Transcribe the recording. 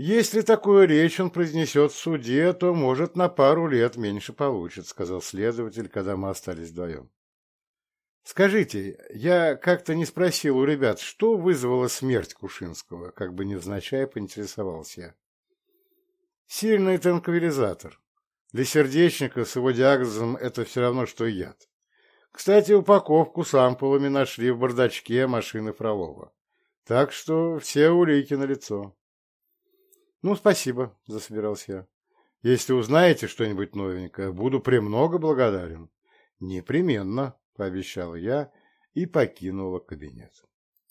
Если такую речь он произнесет в суде, то, может, на пару лет меньше получит, сказал следователь, когда мы остались вдвоем. Скажите, я как-то не спросил у ребят, что вызвало смерть Кушинского, как бы невзначай поинтересовался я. Сильный транквилизатор. Для сердечника с его диагнозом это все равно, что яд. Кстати, упаковку с ампулами нашли в бардачке машины Фролова. Так что все улики налицо. Ну спасибо засобирался я. Если узнаете что-нибудь новенькое, буду премного благодарен. Непременно, пообещал я и покинула кабинет.